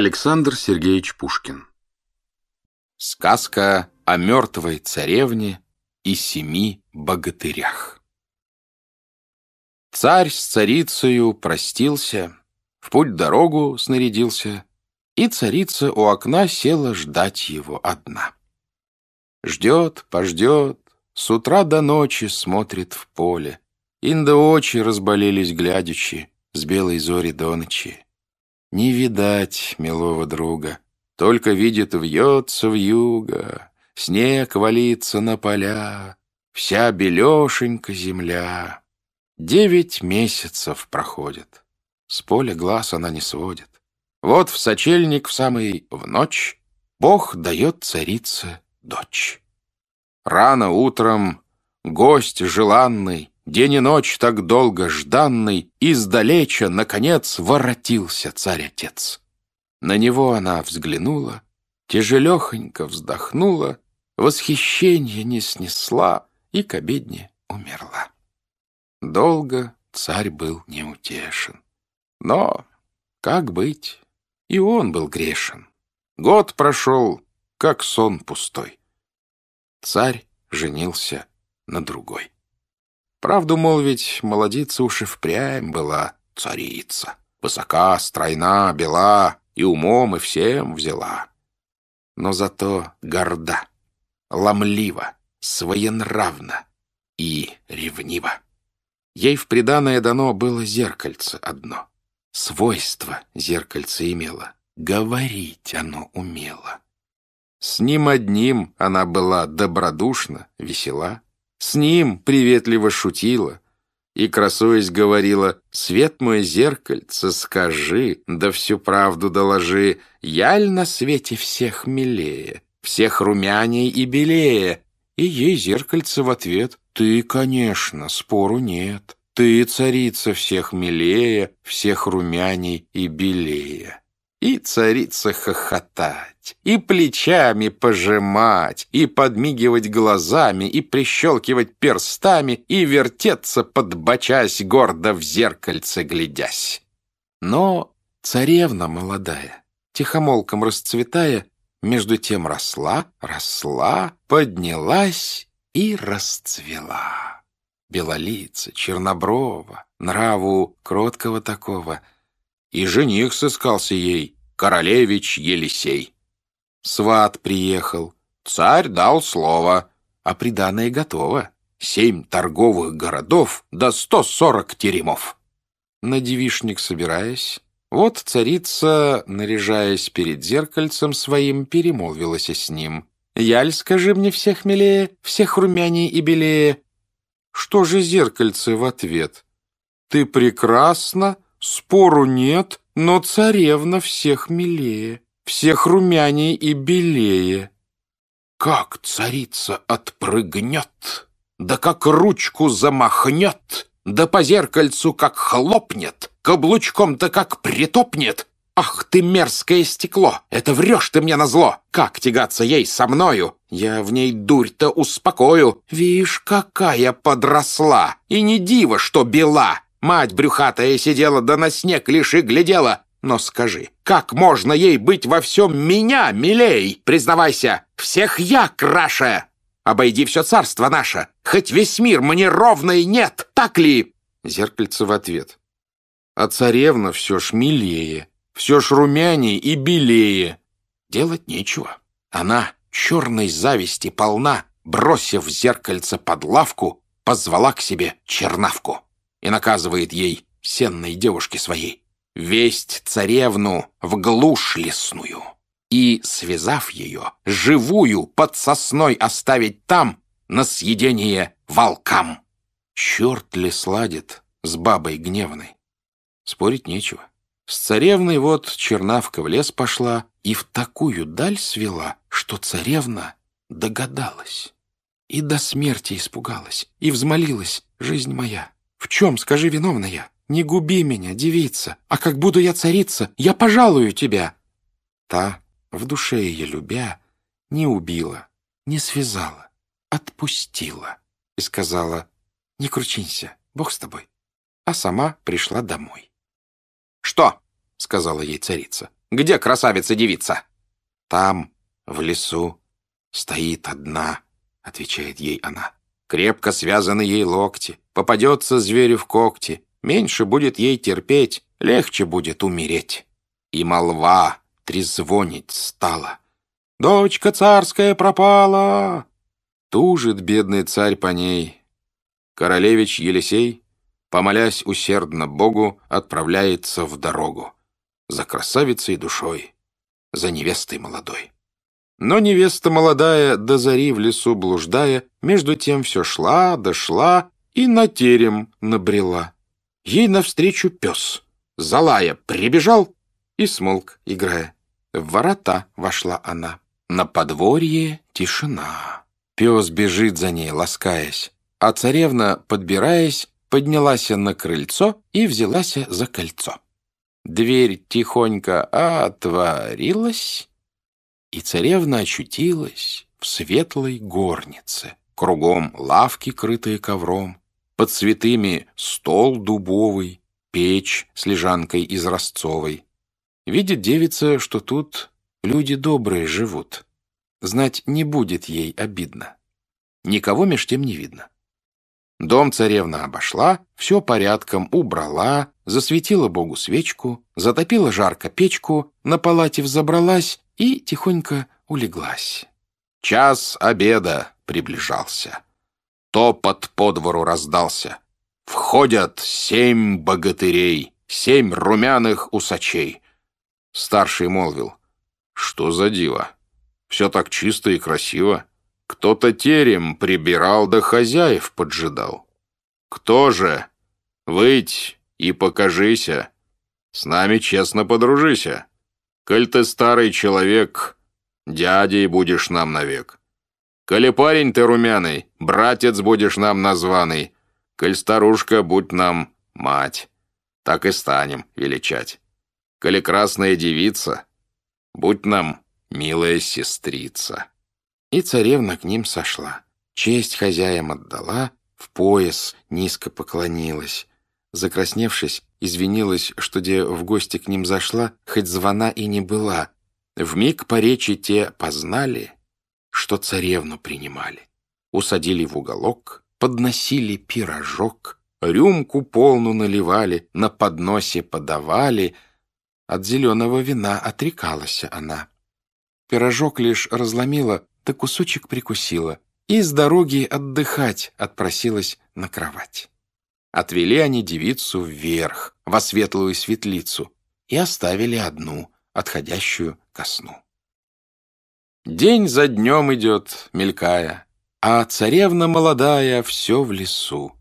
Александр Сергеевич Пушкин Сказка о мертвой царевне и семи богатырях Царь с царицею простился, в путь дорогу снарядился, и царица у окна села ждать его одна. Ждет, пождет, с утра до ночи смотрит в поле, инда очи разболелись глядячи с белой зори до ночи. Не видать милого друга, Только видит вьется вьюга, Снег валится на поля, Вся белешенька земля. Девять месяцев проходит, С поля глаз она не сводит. Вот в сочельник в самый в ночь Бог дает царице дочь. Рано утром гость желанный День и ночь так долго жданный, издалеча, наконец, воротился царь-отец. На него она взглянула, тяжелехонько вздохнула, восхищение не снесла и к обедне умерла. Долго царь был неутешен. Но, как быть, и он был грешен. Год прошел, как сон пустой. Царь женился на другой. Правду молвить, молодица уж и впрямь была царица. Высока, стройна, бела, и умом, и всем взяла. Но зато горда, ломлива, своенравна и ревнива. Ей в приданое дано было зеркальце одно. Свойство зеркальце имело. Говорить оно умело. С ним одним она была добродушна, весела, с ним приветливо шутила и, красуясь, говорила «Свет мой зеркальце, скажи, да всю правду доложи, яль на свете всех милее, всех румяней и белее». И ей зеркальце в ответ «Ты, конечно, спору нет, ты царица всех милее, всех румяней и белее». И царица хохотать, и плечами пожимать, и подмигивать глазами, и прищелкивать перстами, и вертеться, подбочась, гордо в зеркальце глядясь. Но царевна молодая, тихомолком расцветая, между тем росла, росла, поднялась и расцвела. Белолица, черноброва, нраву кроткого такого — и жених сыскался ей, королевич Елисей. Сват приехал, царь дал слово, а приданное готово. Семь торговых городов до сто сорок теремов. На девишник собираясь, вот царица, наряжаясь перед зеркальцем своим, перемолвилась с ним. «Яль, скажи мне всех милее, всех румяней и белее». Что же зеркальце в ответ? «Ты прекрасна, Спору нет, но царевна всех милее, всех румяней и белее. Как царица отпрыгнет, да как ручку замахнет, да по зеркальцу как хлопнет, каблучком-то как притопнет. Ах ты мерзкое стекло, это врешь ты мне назло. Как тягаться ей со мною? Я в ней дурь-то успокою. Вишь, какая подросла, и не диво, что бела. Мать брюхатая сидела да на снег лишь и глядела. Но скажи, как можно ей быть во всем меня милей? Признавайся, всех я краше. Обойди все царство наше, хоть весь мир мне ровной нет, так ли?» Зеркальце в ответ. «А царевна все ж милее, все ж румяней и белее. Делать нечего. Она черной зависти полна, бросив зеркальце под лавку, позвала к себе чернавку» и наказывает ей, сенной девушке своей, весть царевну в глушь лесную и, связав ее, живую под сосной оставить там на съедение волкам. Черт ли сладит с бабой гневной? Спорить нечего. С царевной вот чернавка в лес пошла и в такую даль свела, что царевна догадалась и до смерти испугалась и взмолилась «Жизнь моя, «В чем, скажи, виновна я? Не губи меня, девица, а как буду я царица, я пожалую тебя!» Та, в душе ее любя, не убила, не связала, отпустила и сказала «Не кручинься, Бог с тобой», а сама пришла домой. «Что?» — сказала ей царица. «Где красавица-девица?» «Там, в лесу, стоит одна», — отвечает ей она. «Крепко связаны ей локти, Попадется зверю в когти, меньше будет ей терпеть, легче будет умереть. И молва трезвонить стала. «Дочка царская пропала!» Тужит бедный царь по ней. Королевич Елисей, помолясь усердно Богу, отправляется в дорогу. За красавицей душой, за невестой молодой. Но невеста молодая, до зари в лесу блуждая, между тем все шла, дошла, и на терем набрела. Ей навстречу пес. Залая прибежал и смолк, играя. В ворота вошла она. На подворье тишина. Пес бежит за ней, ласкаясь. А царевна, подбираясь, поднялась на крыльцо и взялась за кольцо. Дверь тихонько отворилась, и царевна очутилась в светлой горнице. Кругом лавки, крытые ковром, под святыми стол дубовый, печь с лежанкой из Ростцовой. Видит девица, что тут люди добрые живут. Знать не будет ей обидно. Никого меж тем не видно. Дом царевна обошла, все порядком убрала, засветила Богу свечку, затопила жарко печку, на палате взобралась и тихонько улеглась. Час обеда приближался топот по двору раздался. Входят семь богатырей, семь румяных усачей. Старший молвил. Что за диво? Все так чисто и красиво. Кто-то терем прибирал да хозяев поджидал. Кто же? Выйдь и покажися. С нами честно подружися. Коль ты старый человек, дядей будешь нам навек. Коли парень ты румяный, братец будешь нам названный. Коль старушка, будь нам мать. Так и станем величать. Коли красная девица, будь нам милая сестрица. И царевна к ним сошла. Честь хозяям отдала, в пояс низко поклонилась. Закрасневшись, извинилась, что где в гости к ним зашла, хоть звона и не была. Вмиг по речи те познали — что царевну принимали. Усадили в уголок, подносили пирожок, рюмку полну наливали, на подносе подавали. От зеленого вина отрекалась она. Пирожок лишь разломила, да кусочек прикусила. И с дороги отдыхать отпросилась на кровать. Отвели они девицу вверх, во светлую светлицу, и оставили одну, отходящую ко сну. День за днем идет, мелькая, а царевна молодая все в лесу.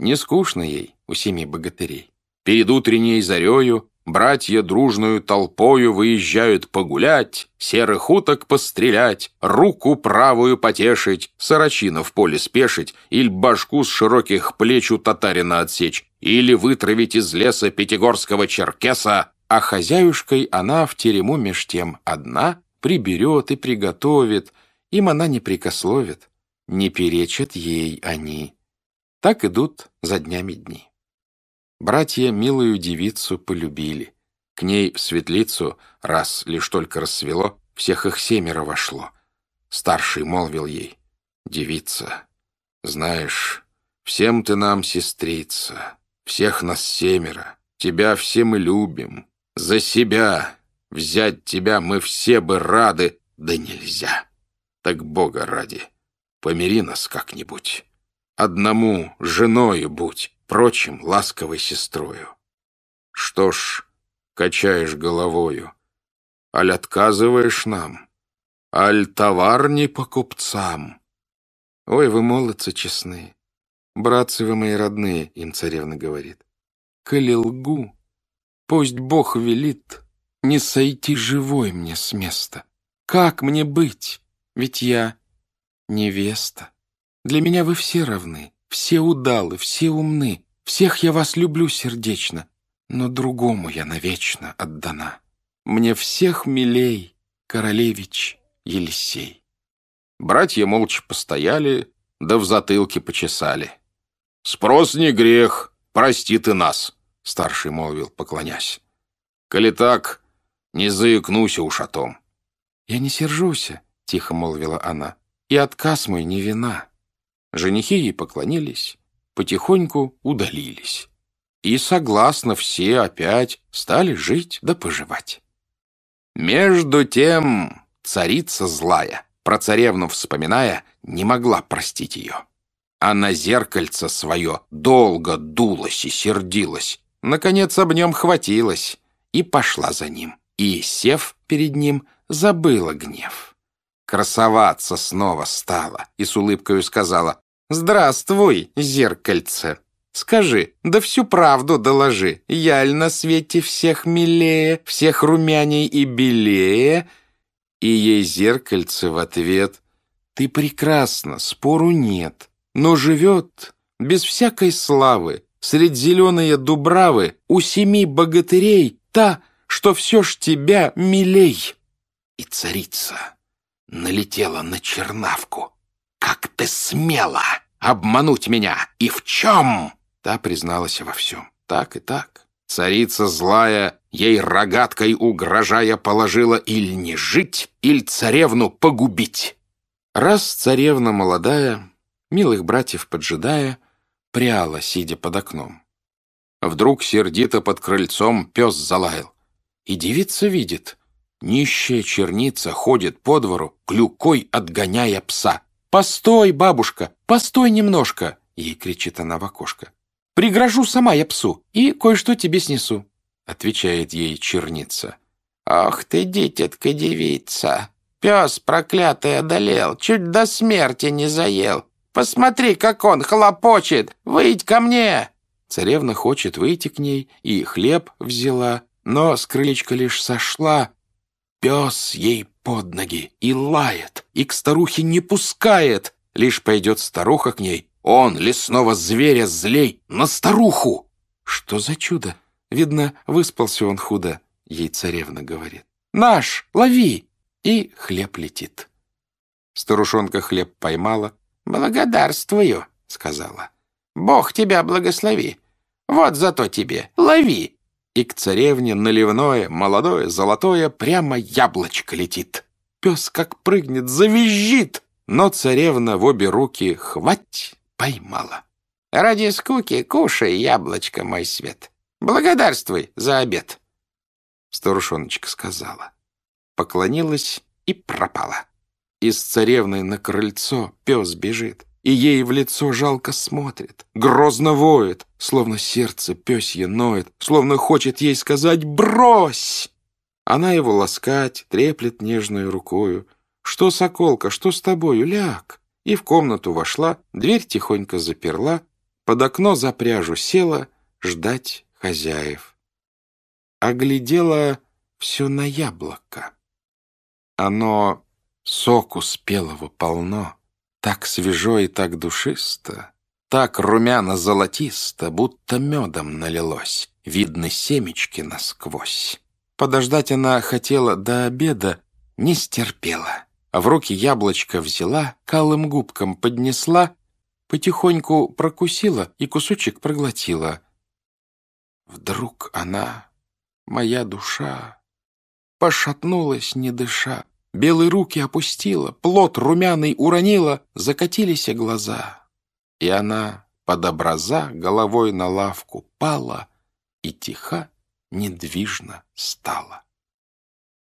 Не скучно ей у семи богатырей. Перед утренней зарею братья дружную толпою выезжают погулять, серых уток пострелять, руку правую потешить, сорочина в поле спешить, или башку с широких плеч у татарина отсечь, или вытравить из леса пятигорского черкеса, а хозяюшкой она в терему меж тем одна — приберет и приготовит, им она не прикословит, не перечат ей они. Так идут за днями дни. Братья милую девицу полюбили. К ней в светлицу, раз лишь только рассвело, всех их семеро вошло. Старший молвил ей, «Девица, знаешь, всем ты нам сестрица, всех нас семеро, тебя все мы любим, за себя Взять тебя мы все бы рады, да нельзя. Так Бога ради, помири нас как-нибудь. Одному женою будь, прочим ласковой сестрою. Что ж, качаешь головою, аль отказываешь нам, аль товар не по купцам. Ой, вы молодцы честные, братцы вы мои родные, им царевна говорит. Коли лгу, пусть Бог велит, не сойти живой мне с места. Как мне быть? Ведь я невеста. Для меня вы все равны, все удалы, все умны. Всех я вас люблю сердечно, но другому я навечно отдана. Мне всех милей, королевич Елисей. Братья молча постояли, да в затылке почесали. «Спрос не грех, прости ты нас», — старший молвил, поклонясь. «Коли так, не заикнуйся уж о том». «Я не сержусь, — тихо молвила она. «И отказ мой не вина». Женихи ей поклонились, потихоньку удалились. И, согласно, все опять стали жить да поживать. Между тем царица злая, про царевну вспоминая, не могла простить ее. Она зеркальце свое долго дулась и сердилась, наконец об нем хватилась и пошла за ним и, сев перед ним, забыла гнев. Красоваться снова стала и с улыбкою сказала «Здравствуй, зеркальце! Скажи, да всю правду доложи, яль на свете всех милее, всех румяней и белее?» И ей зеркальце в ответ «Ты прекрасна, спору нет, но живет без всякой славы, средь зеленые дубравы у семи богатырей та, что все ж тебя милей. И царица налетела на чернавку. «Как ты смела обмануть меня! И в чем?» Та призналась во всем. Так и так. Царица злая, ей рогаткой угрожая, положила или не жить, или царевну погубить. Раз царевна молодая, милых братьев поджидая, пряла, сидя под окном. Вдруг сердито под крыльцом пес залаял. И девица видит. Нищая черница ходит по двору, клюкой отгоняя пса. «Постой, бабушка, постой немножко!» Ей кричит она в окошко. «Пригрожу сама я псу и кое-что тебе снесу», отвечает ей черница. «Ах ты, дитятка девица! Пес проклятый одолел, чуть до смерти не заел. Посмотри, как он хлопочет! Выйдь ко мне!» Царевна хочет выйти к ней, и хлеб взяла, но скрылечка лишь сошла, пес ей под ноги и лает, и к старухе не пускает. Лишь пойдет старуха к ней, он, лесного зверя, злей на старуху. Что за чудо? Видно, выспался он худо, ей царевна говорит. Наш, лови! И хлеб летит. Старушонка хлеб поймала. «Благодарствую», — сказала. «Бог тебя благослови. Вот зато тебе. Лови и к царевне наливное, молодое, золотое, прямо яблочко летит. Пес как прыгнет, завизжит, но царевна в обе руки хвать поймала. «Ради скуки кушай, яблочко, мой свет. Благодарствуй за обед!» Старушоночка сказала, поклонилась и пропала. Из царевны на крыльцо пес бежит и ей в лицо жалко смотрит, грозно воет, словно сердце пёсье ноет, словно хочет ей сказать «брось!». Она его ласкать, треплет нежную рукою. «Что, соколка, что с тобою, ляг?» И в комнату вошла, дверь тихонько заперла, под окно за пряжу села ждать хозяев. Оглядела все на яблоко. Оно соку спелого полно. Так свежо и так душисто, так румяно-золотисто, будто медом налилось, видны семечки насквозь. Подождать она хотела до обеда, не стерпела. В руки яблочко взяла, калым губком поднесла, потихоньку прокусила и кусочек проглотила. Вдруг она, моя душа, пошатнулась, не дыша, Белые руки опустила, плод румяный уронила, закатились глаза. И она под образа головой на лавку пала и тихо, недвижно стала.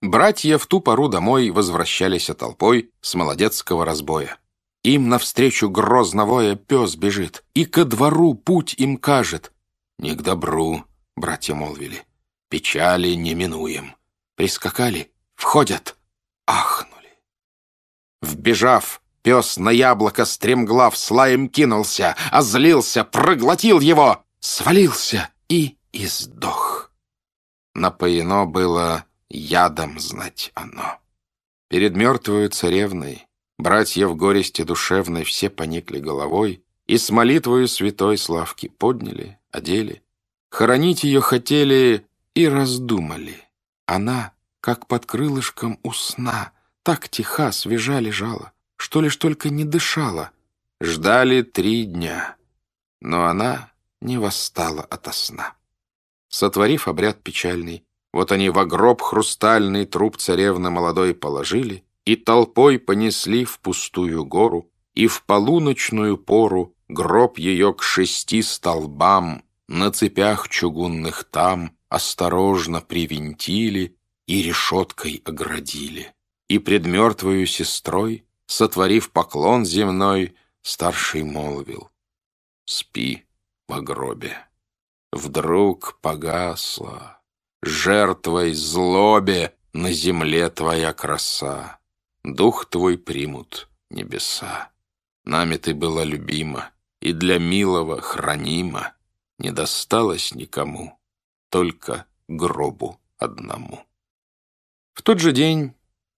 Братья в ту пору домой возвращались толпой с молодецкого разбоя. Им навстречу грозновое пес бежит, и ко двору путь им кажет. «Не к добру», — братья молвили, — «печали не минуем». Прискакали, входят — ахнули. Вбежав, пес на яблоко стремглав слаем кинулся, озлился, проглотил его, свалился и издох. Напоено было ядом знать оно. Перед мертвую царевной братья в горести душевной все поникли головой и с молитвою святой Славки подняли, одели. Хоронить ее хотели и раздумали. Она — как под крылышком у сна, так тихо, свежа лежала, что лишь только не дышала. Ждали три дня, но она не восстала ото сна. Сотворив обряд печальный, вот они в гроб хрустальный труп царевны молодой положили и толпой понесли в пустую гору, и в полуночную пору гроб ее к шести столбам на цепях чугунных там осторожно привинтили и решеткой оградили. И пред мертвою сестрой, сотворив поклон земной, старший молвил. Спи в гробе. Вдруг погасла жертвой злобе на земле твоя краса. Дух твой примут небеса. Нами ты была любима и для милого хранима. Не досталось никому, только гробу одному. В тот же день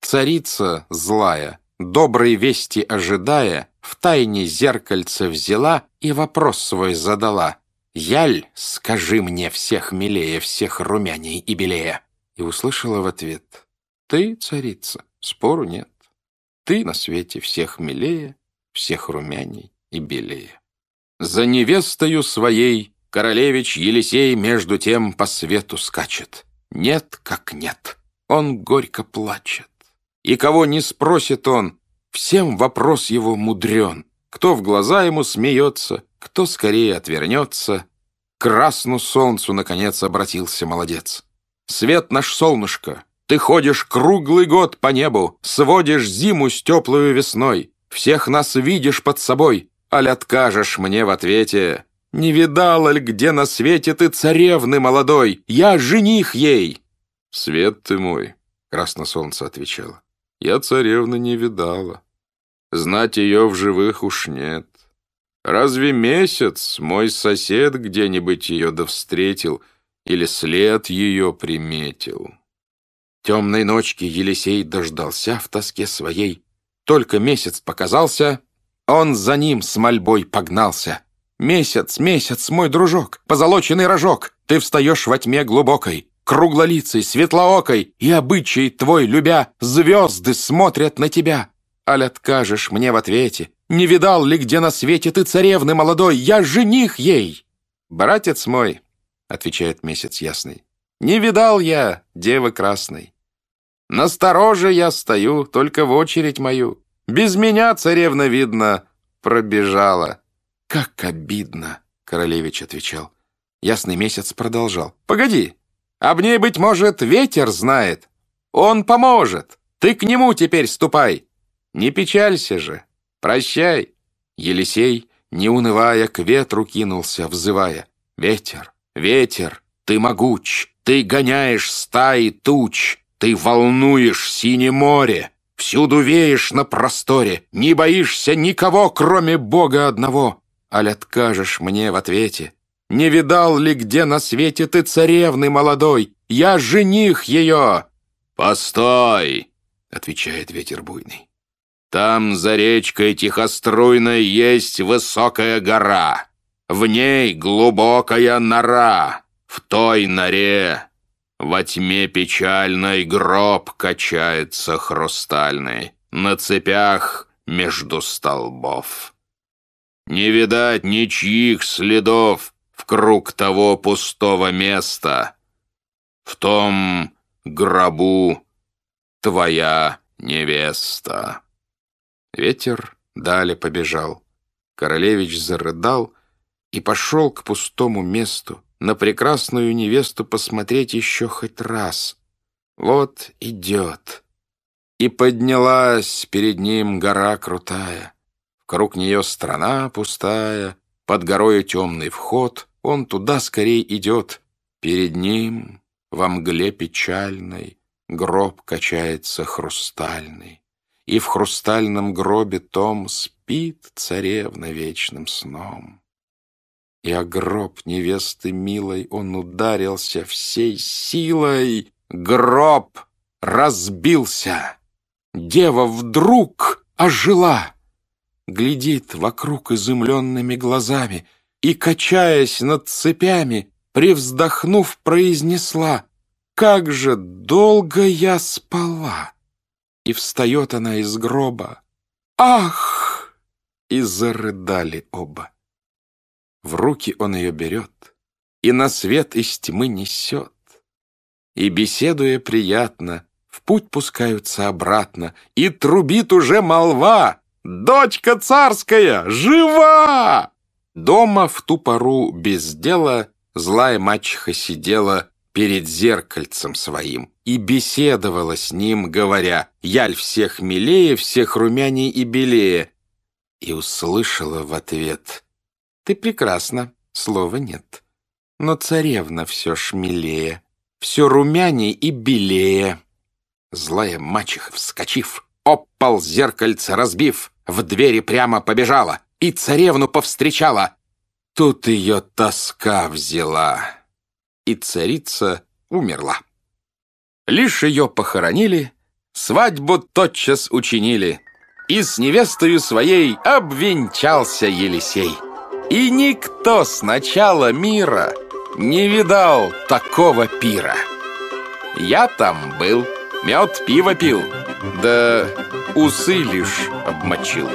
царица злая, доброй вести ожидая, в тайне зеркальце взяла и вопрос свой задала. «Яль, скажи мне всех милее, всех румяней и белее!» И услышала в ответ. «Ты царица, спору нет. Ты на свете всех милее, всех румяней и белее». За невестою своей королевич Елисей между тем по свету скачет. Нет как нет он горько плачет. И кого не спросит он, всем вопрос его мудрен. Кто в глаза ему смеется, кто скорее отвернется. Красну солнцу, наконец, обратился молодец. Свет наш солнышко, ты ходишь круглый год по небу, сводишь зиму с теплую весной, всех нас видишь под собой, аль откажешь мне в ответе. Не видала ли где на свете ты царевны молодой, я жених ей!» «Свет ты мой», — красно солнце отвечало. «Я царевны не видала. Знать ее в живых уж нет. Разве месяц мой сосед где-нибудь ее да встретил или след ее приметил?» Темной ночки Елисей дождался в тоске своей. Только месяц показался, он за ним с мольбой погнался. «Месяц, месяц, мой дружок, позолоченный рожок, ты встаешь во тьме глубокой, круглолицей, светлоокой, и обычай твой, любя, звезды смотрят на тебя. Аль откажешь мне в ответе, не видал ли где на свете ты царевны молодой, я жених ей!» «Братец мой», — отвечает месяц ясный, — «не видал я девы красной. Настороже я стою, только в очередь мою. Без меня царевна, видно, пробежала». «Как обидно!» — королевич отвечал. Ясный месяц продолжал. «Погоди, об ней, быть может, ветер знает. Он поможет. Ты к нему теперь ступай. Не печалься же. Прощай. Елисей, не унывая, к ветру кинулся, взывая. Ветер, ветер, ты могуч. Ты гоняешь стаи туч. Ты волнуешь синее море. Всюду веешь на просторе. Не боишься никого, кроме Бога одного. Аль откажешь мне в ответе. Не видал ли где на свете ты царевны молодой? Я жених ее!» «Постой!» — отвечает ветер буйный. «Там за речкой тихоструйной есть высокая гора. В ней глубокая нора. В той норе во тьме печальной гроб качается хрустальный. На цепях между столбов. Не видать ничьих следов, в круг того пустого места. В том гробу твоя невеста. Ветер далее побежал. Королевич зарыдал и пошел к пустому месту, на прекрасную невесту посмотреть еще хоть раз. Вот идет. И поднялась перед ним гора крутая. Круг нее страна пустая, под горою темный вход, он туда скорей идет. Перед ним, во мгле печальной, гроб качается хрустальный. И в хрустальном гробе том спит царевна вечным сном. И о гроб невесты милой он ударился всей силой. Гроб разбился! Дева вдруг ожила! глядит вокруг изумленными глазами и, качаясь над цепями, привздохнув, произнесла «Как же долго я спала!» И встает она из гроба «Ах!» И зарыдали оба. В руки он ее берет и на свет из тьмы несет. И, беседуя приятно, в путь пускаются обратно, и трубит уже молва — «Дочка царская! Жива!» Дома в ту пору без дела злая мачеха сидела перед зеркальцем своим и беседовала с ним, говоря «Яль всех милее, всех румяней и белее», и услышала в ответ «Ты прекрасна, слова нет, но царевна все ж все румяней и белее». Злая мачеха, вскочив, Оппал зеркальце разбив, в двери прямо побежала и царевну повстречала. Тут ее тоска взяла, и царица умерла. Лишь ее похоронили, свадьбу тотчас учинили, и с невестою своей обвенчался Елисей. И никто с начала мира не видал такого пира. Я там был, мед пиво пил, да усы лишь обмочил.